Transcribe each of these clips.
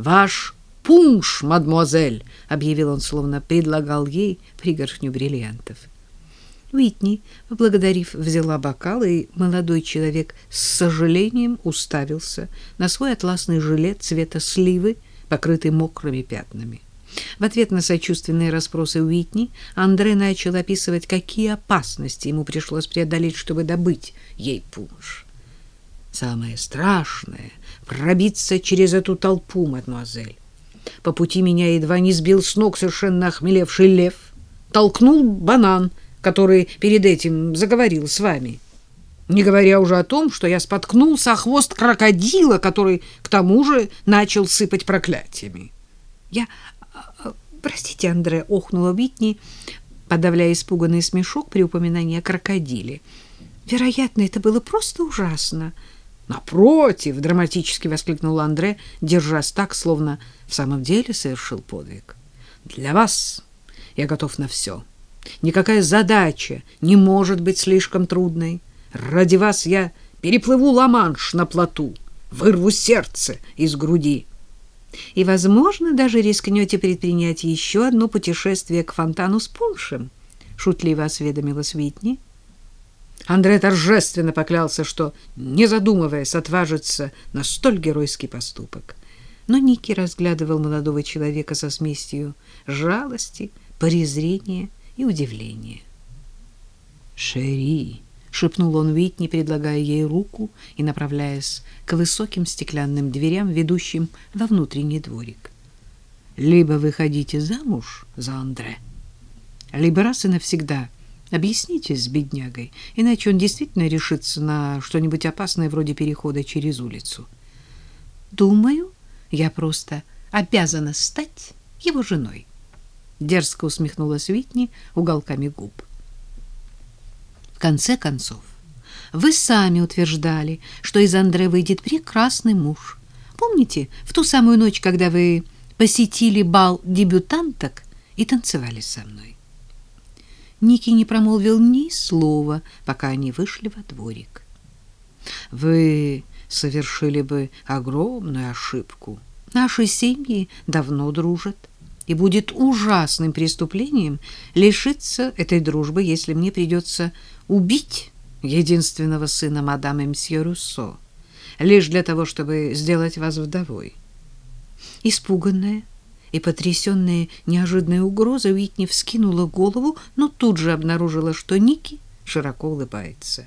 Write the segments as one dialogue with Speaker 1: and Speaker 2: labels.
Speaker 1: Ваш пунш, мадмуазель, объявил он, словно предлагал ей пригоршню бриллиантов. Уитни, поблагодарив, взяла бокал, и молодой человек с сожалением уставился на свой атласный жилет цвета сливы, покрытый мокрыми пятнами. В ответ на сочувственные расспросы Уитни Андре начал описывать, какие опасности ему пришлось преодолеть, чтобы добыть ей пунш. Самое страшное — пробиться через эту толпу, мадемуазель. По пути меня едва не сбил с ног совершенно охмелевший лев. Толкнул банан, который перед этим заговорил с вами. Не говоря уже о том, что я споткнулся о хвост крокодила, который к тому же начал сыпать проклятиями. Я... А, простите, Андре, охнула Витни, подавляя испуганный смешок при упоминании о крокодиле. Вероятно, это было просто ужасно. Напротив, драматически воскликнул Андре, держась так, словно в самом деле совершил подвиг. Для вас я готов на все. Никакая задача не может быть слишком трудной. Ради вас я переплыву Ла-Манш на плоту, вырву сердце из груди. И, возможно, даже рискнете предпринять еще одно путешествие к фонтану с пуншем, шутливо осведомилась Витни. Андрей торжественно поклялся, что, не задумываясь, отважится на столь геройский поступок. Но Ники разглядывал молодого человека со смесью жалости, презрения и удивления. «Шери!» — шепнул он Витни, предлагая ей руку и направляясь к высоким стеклянным дверям, ведущим во внутренний дворик. «Либо вы ходите замуж за Андре, либо раз и навсегда объяснитесь с беднягой, иначе он действительно решится на что-нибудь опасное вроде перехода через улицу. Думаю, я просто обязана стать его женой. Дерзко усмехнулась Витни уголками губ. В конце концов, вы сами утверждали, что из Андре выйдет прекрасный муж. Помните, в ту самую ночь, когда вы посетили бал дебютанток и танцевали со мной? Ники не промолвил ни слова, пока они вышли во дворик. Вы совершили бы огромную ошибку. Наши семьи давно дружат, и будет ужасным преступлением лишиться этой дружбы, если мне придется убить единственного сына мадам Мсье Руссо, лишь для того, чтобы сделать вас вдовой. Испуганная и потрясенная неожиданной угрозой, Уитни вскинула голову, но тут же обнаружила, что Ники широко улыбается.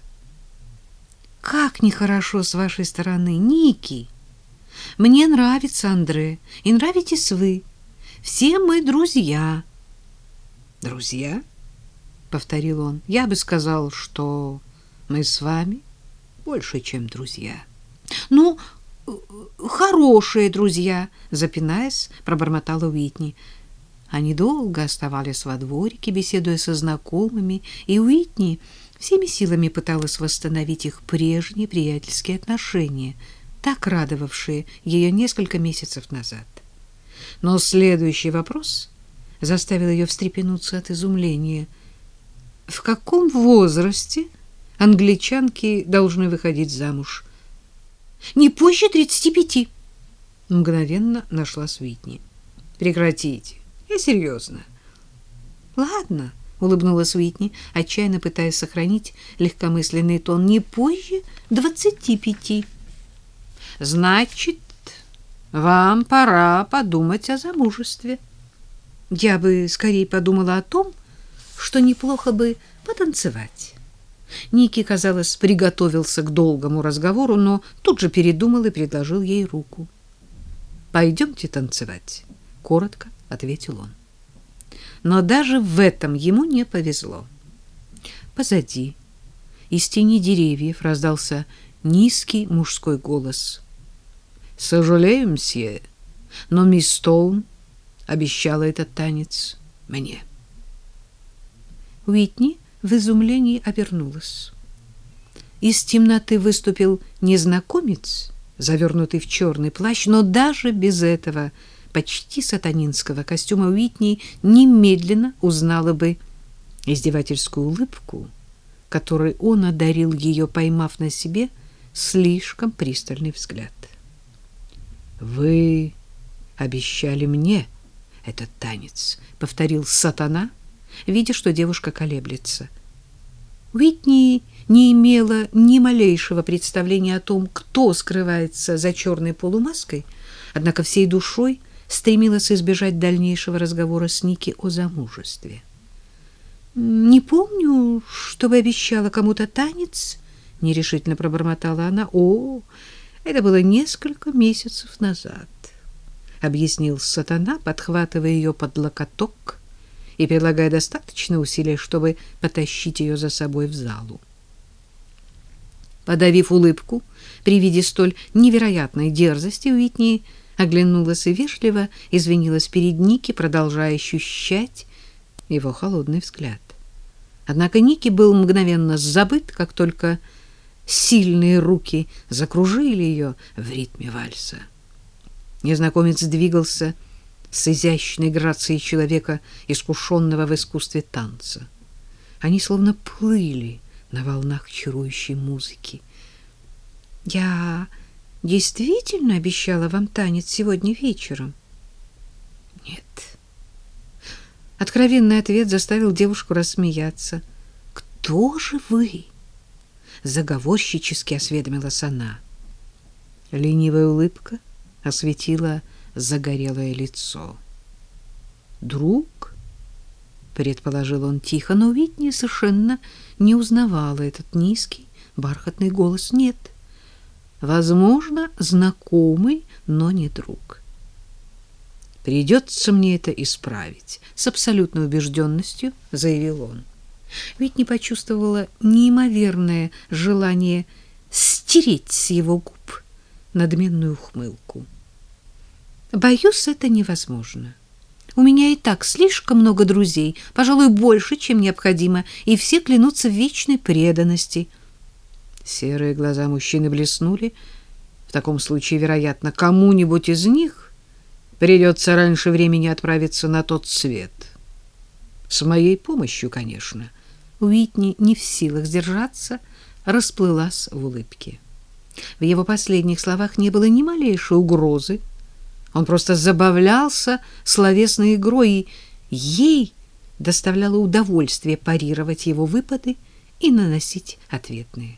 Speaker 1: «Как нехорошо с вашей стороны, Ники! Мне нравится Андре, и нравитесь вы. Все мы друзья». «Друзья?» — повторил он. «Я бы сказал, что мы с вами больше, чем друзья». «Ну, хорошие друзья, запинаясь, пробормотала Уитни. Они долго оставались во дворике, беседуя со знакомыми, и Уитни всеми силами пыталась восстановить их прежние приятельские отношения, так радовавшие ее несколько месяцев назад. Но следующий вопрос заставил ее встрепенуться от изумления. В каком возрасте англичанки должны выходить замуж? Не позже тридцати пяти. Мгновенно нашла Свитни. Прекратите. Я серьезно. Ладно, улыбнулась Уитни, отчаянно пытаясь сохранить легкомысленный тон. Не позже двадцати пяти. Значит, вам пора подумать о замужестве. Я бы скорее подумала о том, что неплохо бы потанцевать. Ники, казалось, приготовился к долгому разговору, но тут же передумал и предложил ей руку. «Пойдемте танцевать», — коротко ответил он. Но даже в этом ему не повезло. Позади, из тени деревьев, раздался низкий мужской голос. «Сожалею, мсье, но мисс Стоун обещала этот танец мне». Уитни в изумлении обернулась. Из темноты выступил незнакомец, завернутый в черный плащ, но даже без этого почти сатанинского костюма Уитни немедленно узнала бы издевательскую улыбку, которой он одарил ее, поймав на себе слишком пристальный взгляд. «Вы обещали мне этот танец, повторил сатана, видя, что девушка колеблется. Уитни не имела ни малейшего представления о том, кто скрывается за черной полумаской, однако всей душой стремилась избежать дальнейшего разговора с Ники о замужестве. «Не помню, чтобы обещала кому-то танец», — нерешительно пробормотала она. «О, это было несколько месяцев назад», — объяснил сатана, подхватывая ее под локоток и прилагая достаточно усилий, чтобы потащить ее за собой в залу. Подавив улыбку при виде столь невероятной дерзости, Уитни оглянулась и вежливо извинилась перед Ники, продолжая ощущать его холодный взгляд. Однако Ники был мгновенно забыт, как только сильные руки закружили ее в ритме вальса. Незнакомец двигался с изящной грацией человека, искушенного в искусстве танца. Они словно плыли на волнах чарующей музыки. Я действительно обещала вам танец сегодня вечером? Нет. Откровенный ответ заставил девушку рассмеяться. Кто же вы? заговорщически осведомилась она. Ленивая улыбка осветила загорелое лицо. Друг, предположил он тихо, но Витни совершенно не узнавала этот низкий бархатный голос. Нет. Возможно, знакомый, но не друг. Придется мне это исправить, с абсолютной убежденностью заявил он. Ведь не почувствовала неимоверное желание стереть с его губ надменную ухмылку. Боюсь, это невозможно. У меня и так слишком много друзей, пожалуй, больше, чем необходимо, и все клянутся в вечной преданности. Серые глаза мужчины блеснули. В таком случае, вероятно, кому-нибудь из них придется раньше времени отправиться на тот свет. С моей помощью, конечно. — Уитни, не в силах сдержаться, расплылась в улыбке. В его последних словах не было ни малейшей угрозы. Он просто забавлялся словесной игрой, и ей доставляло удовольствие парировать его выпады и наносить ответные.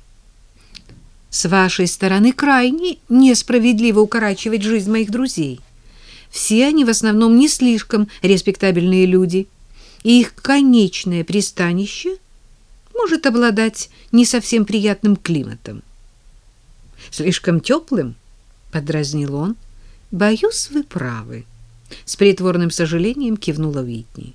Speaker 1: С вашей стороны крайне несправедливо укорачивать жизнь моих друзей. Все они в основном не слишком респектабельные люди, и их конечное пристанище может обладать не совсем приятным климатом. Слишком теплым, подразнил он. Боюсь, вы правы. С притворным сожалением кивнула Витни.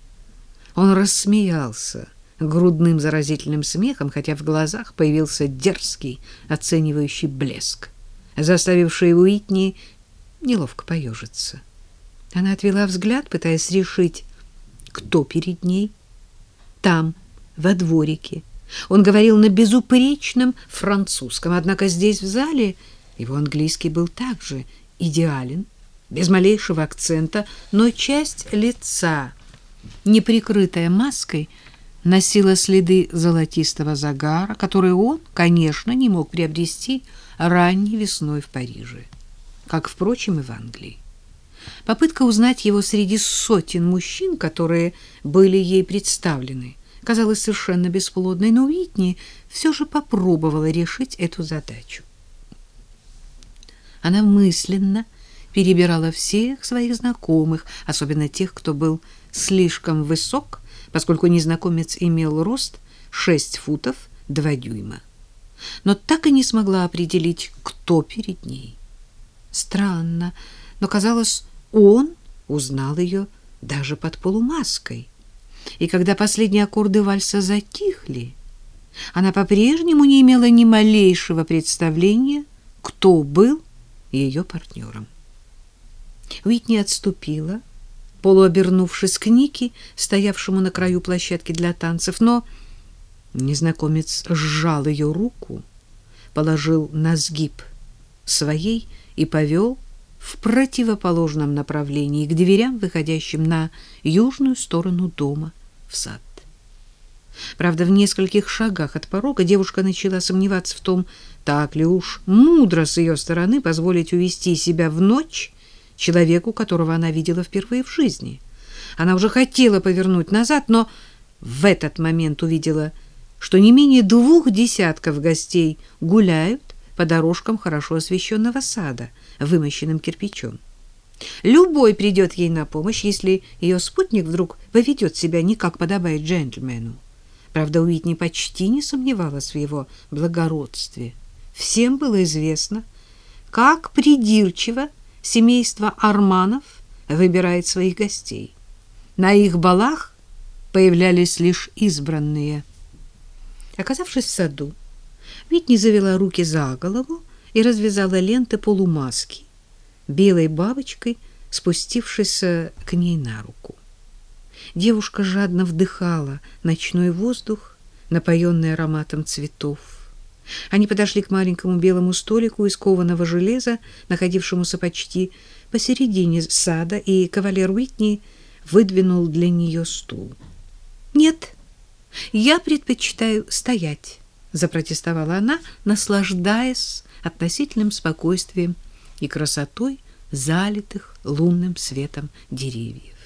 Speaker 1: Он рассмеялся грудным заразительным смехом, хотя в глазах появился дерзкий, оценивающий блеск, заставивший Уитни неловко поежиться. Она отвела взгляд, пытаясь решить, кто перед ней. Там, во дворике, он говорил на безупречном французском, однако здесь, в зале, его английский был также идеален, без малейшего акцента, но часть лица, не прикрытая маской, носила следы золотистого загара, который он, конечно, не мог приобрести ранней весной в Париже, как, впрочем, и в Англии. Попытка узнать его среди сотен мужчин, которые были ей представлены, казалась совершенно бесплодной, но Уитни все же попробовала решить эту задачу. Она мысленно перебирала всех своих знакомых, особенно тех, кто был слишком высок, поскольку незнакомец имел рост 6 футов 2 дюйма. Но так и не смогла определить, кто перед ней. Странно, но казалось, он узнал ее даже под полумаской и когда последние аккорды вальса затихли, она по-прежнему не имела ни малейшего представления, кто был ее партнером. Уитни отступила, полуобернувшись к Нике, стоявшему на краю площадки для танцев, но незнакомец сжал ее руку, положил на сгиб своей и повел в противоположном направлении к дверям, выходящим на южную сторону дома в сад. Правда, в нескольких шагах от порога девушка начала сомневаться в том, так ли уж мудро с ее стороны позволить увести себя в ночь человеку, которого она видела впервые в жизни. Она уже хотела повернуть назад, но в этот момент увидела, что не менее двух десятков гостей гуляют по дорожкам хорошо освещенного сада, вымощенным кирпичом. Любой придет ей на помощь, если ее спутник вдруг поведет себя не как подобает джентльмену. Правда, Уитни почти не сомневалась в его благородстве. Всем было известно, как придирчиво семейство Арманов выбирает своих гостей. На их балах появлялись лишь избранные. Оказавшись в саду, Витни завела руки за голову и развязала ленты полумаски, белой бабочкой спустившись к ней на руку. Девушка жадно вдыхала ночной воздух, напоенный ароматом цветов. Они подошли к маленькому белому столику из кованого железа, находившемуся почти посередине сада, и кавалер Уитни выдвинул для нее стул. «Нет, я предпочитаю стоять», — запротестовала она, наслаждаясь относительным спокойствием и красотой залитых лунным светом деревьев.